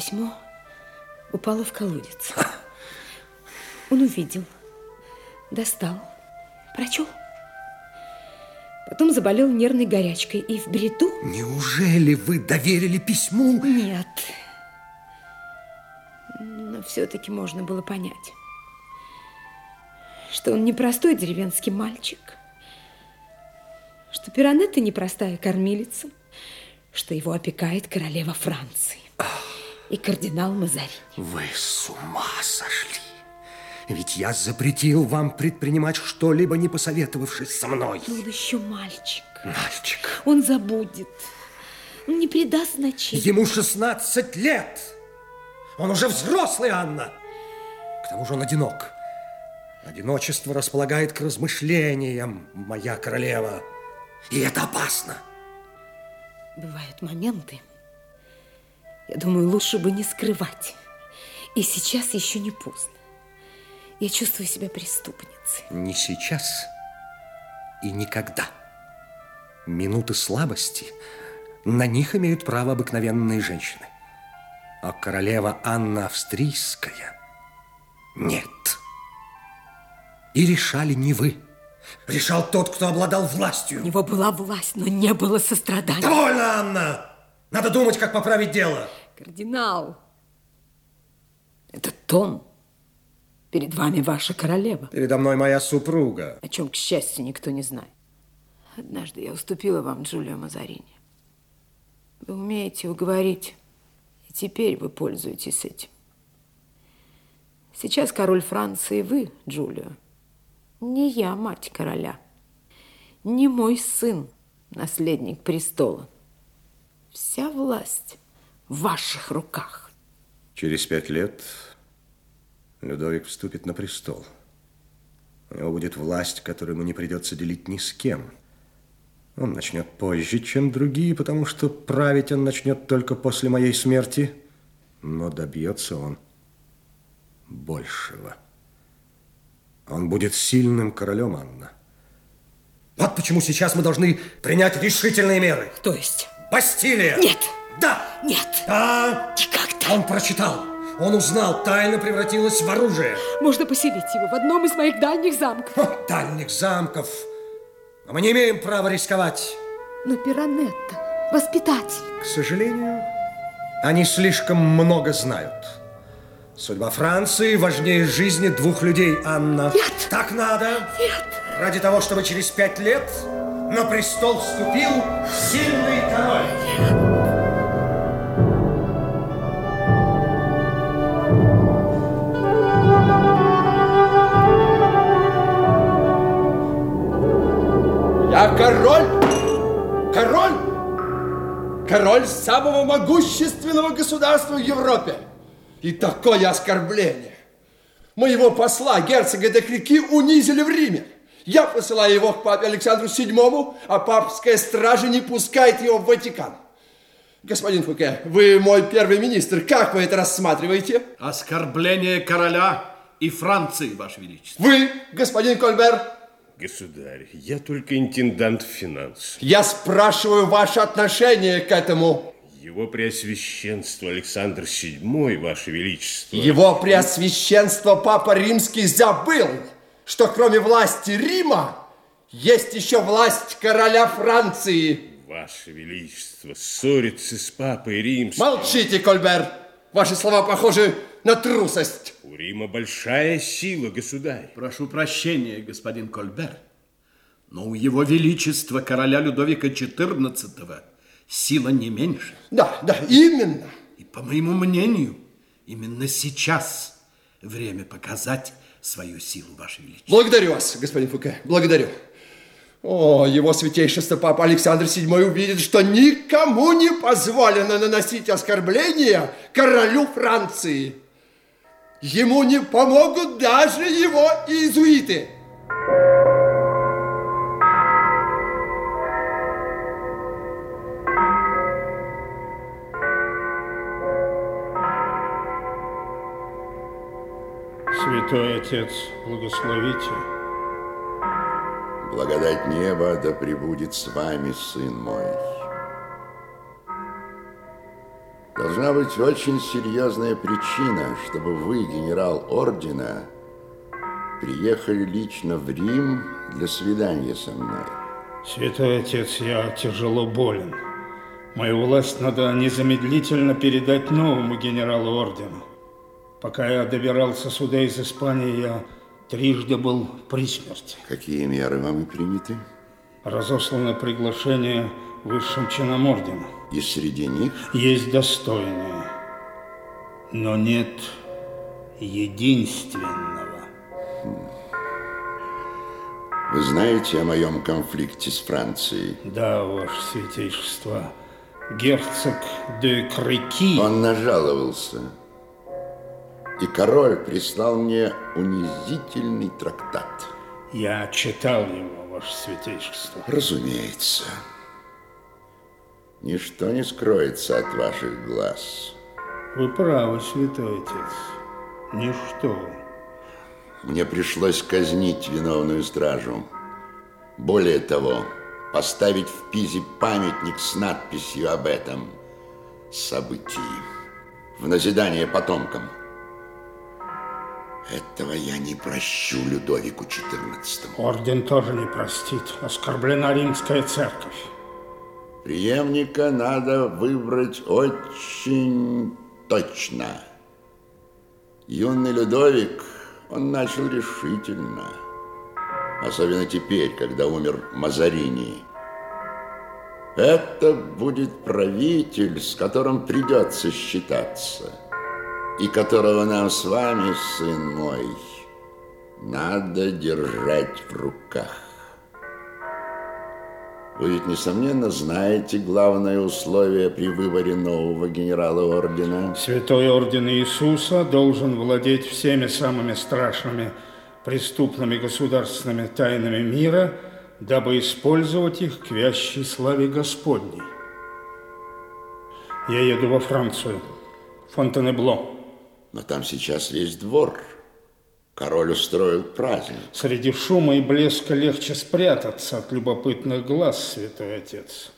Письмо упало в колодец. Он увидел, достал, прочел. Потом заболел нервной горячкой и в бреду... Неужели вы доверили письму? Нет. Но все-таки можно было понять, что он не простой деревенский мальчик, что Пиранетта непростая кормилица, что его опекает королева Франции и кардинал Мазарини. Вы с ума сошли. Ведь я запретил вам предпринимать что-либо, не посоветовавшись со мной. Но он еще мальчик. Мальчик. Он забудет. Он не придаст значения. Ему 16 лет. Он уже взрослый, Анна. К тому же он одинок. Одиночество располагает к размышлениям, моя королева. И это опасно. Бывают моменты, я думаю, лучше бы не скрывать. И сейчас еще не поздно. Я чувствую себя преступницей. Не сейчас и никогда. Минуты слабости, на них имеют право обыкновенные женщины. А королева Анна Австрийская нет. И решали не вы. Решал тот, кто обладал властью. У него была власть, но не было сострадания. Довольно, Анна! Надо думать, как поправить дело. Кардинал, это Том. Перед вами ваша королева. Передо мной моя супруга. О чем, к счастью, никто не знает. Однажды я уступила вам Джулио Мазарини. Вы умеете уговорить, и теперь вы пользуетесь этим. Сейчас король Франции вы, Джулио. Не я мать короля. Не мой сын, наследник престола. Вся власть в ваших руках. Через пять лет Людовик вступит на престол. У него будет власть, которую ему не придется делить ни с кем. Он начнет позже, чем другие, потому что править он начнет только после моей смерти. Но добьется он большего. Он будет сильным королем, Анна. Вот почему сейчас мы должны принять решительные меры. То есть? Бастилия! Нет! Да! Нет! Да! Никогда! Он прочитал. Он узнал, тайна превратилась в оружие. Можно поселить его в одном из моих дальних замков. Ха, дальних замков. А мы не имеем права рисковать. Но Пиранетта, воспитатель. К сожалению, они слишком много знают. Судьба Франции важнее жизни двух людей, Анна. Нет. Так надо. Нет. Ради того, чтобы через пять лет на престол вступил сильный король. Я король, король, король самого могущественного государства в Европе. И такое оскорбление. Моего посла, герцога де Крики, унизили в Риме. Я посылаю его к папе Александру VII, а папская стража не пускает его в Ватикан. Господин Фуке, вы мой первый министр. Как вы это рассматриваете? Оскорбление короля и Франции, Ваше Величество. Вы, господин Кольбер? Государь, я только интендант финансов. Я спрашиваю ваше отношение к этому. Его Преосвященство Александр VII, Ваше Величество. Его Преосвященство Папа Римский забыл, что кроме власти Рима есть еще власть короля Франции. Ваше Величество, ссориться с Папой Римским. Молчите, Кольбер. Ваши слова похожи на трусость. У Рима большая сила, государь. Прошу прощения, господин Кольбер, но у его величества короля Людовика XIV сила не меньше. Да, да, именно. И по моему мнению, именно сейчас время показать свою силу, Ваше Величество. Благодарю вас, господин Фуке, благодарю. О, его святейшество Папа Александр VII увидит, что никому не позволено наносить оскорбления королю Франции. Ему не помогут даже его иезуиты. Святой Отец, благословите. Благодать неба да пребудет с вами, сын мой. Должна быть очень серьезная причина, чтобы вы, генерал ордена, приехали лично в Рим для свидания со мной. Святой Отец, я тяжело болен. Мою власть надо незамедлительно передать новому генералу ордена. Пока я добирался сюда из Испании, я трижды был при смерти. Какие меры вам приняты? Разослано приглашение высшим чинам ордена. И среди них? Есть достойные, но нет единственного. Вы знаете о моем конфликте с Францией? Да, ваше святейшество. Герцог де Крики... Он нажаловался. И король прислал мне унизительный трактат. Я читал его, ваше святейшество. Разумеется. Ничто не скроется от ваших глаз. Вы правы, святой отец. Ничто. Мне пришлось казнить виновную стражу. Более того, поставить в Пизе памятник с надписью об этом событии в назидание потомкам. Этого я не прощу Людовику XIV. Орден тоже не простит. Оскорблена римская церковь. Преемника надо выбрать очень точно. Юный Людовик, он начал решительно. Особенно теперь, когда умер Мазарини. Это будет правитель, с которым придется считаться. И которого нам с вами, сын мой, надо держать в руках. Вы ведь, несомненно, знаете главное условие при выборе нового генерала ордена. Святой орден Иисуса должен владеть всеми самыми страшными преступными государственными тайнами мира, дабы использовать их к вящей славе Господней. Я еду во Францию, Фонтенебло. Но там сейчас весь двор. Король устроил праздник. Среди шума и блеска легче спрятаться от любопытных глаз, святой отец.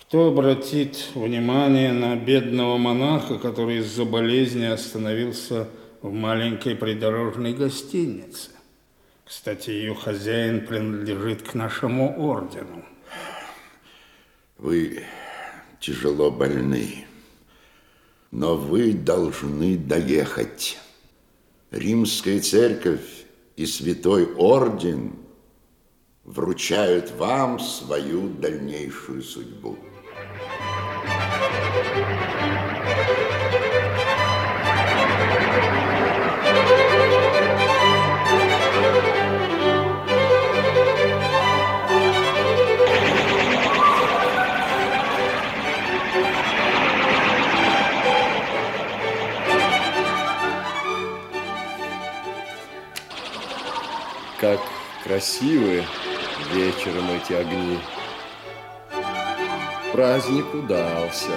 Кто обратит внимание на бедного монаха, который из-за болезни остановился в маленькой придорожной гостинице? Кстати, ее хозяин принадлежит к нашему ордену. Вы тяжело больны, но вы должны доехать. Римская церковь и святой орден вручают вам свою дальнейшую судьбу. Как красивы вечером эти огни. Праздник удался.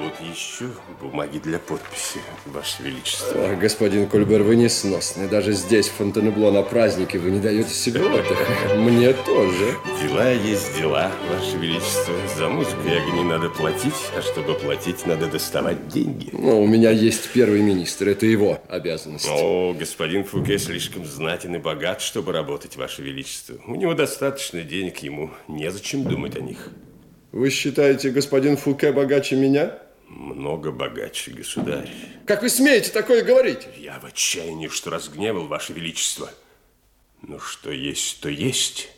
Вот еще бумаги для подписи, Ваше Величество. Ах, господин Кольбер, вы несносны. Даже здесь, в Фонтенебло, на празднике вы не даете себе отдыха. Мне тоже. Дела есть дела, Ваше Величество. За музыку и огни надо платить, а чтобы платить, надо доставать деньги. Ну, у меня есть первый министр, это его обязанность. О, господин Фуке слишком знатен и богат, чтобы работать, Ваше Величество. У него достаточно денег, ему незачем думать о них. Вы считаете, господин Фуке богаче меня? Много богаче, государь. Как вы смеете такое говорить? Я в отчаянии, что разгневал, Ваше Величество. Но что есть, то есть.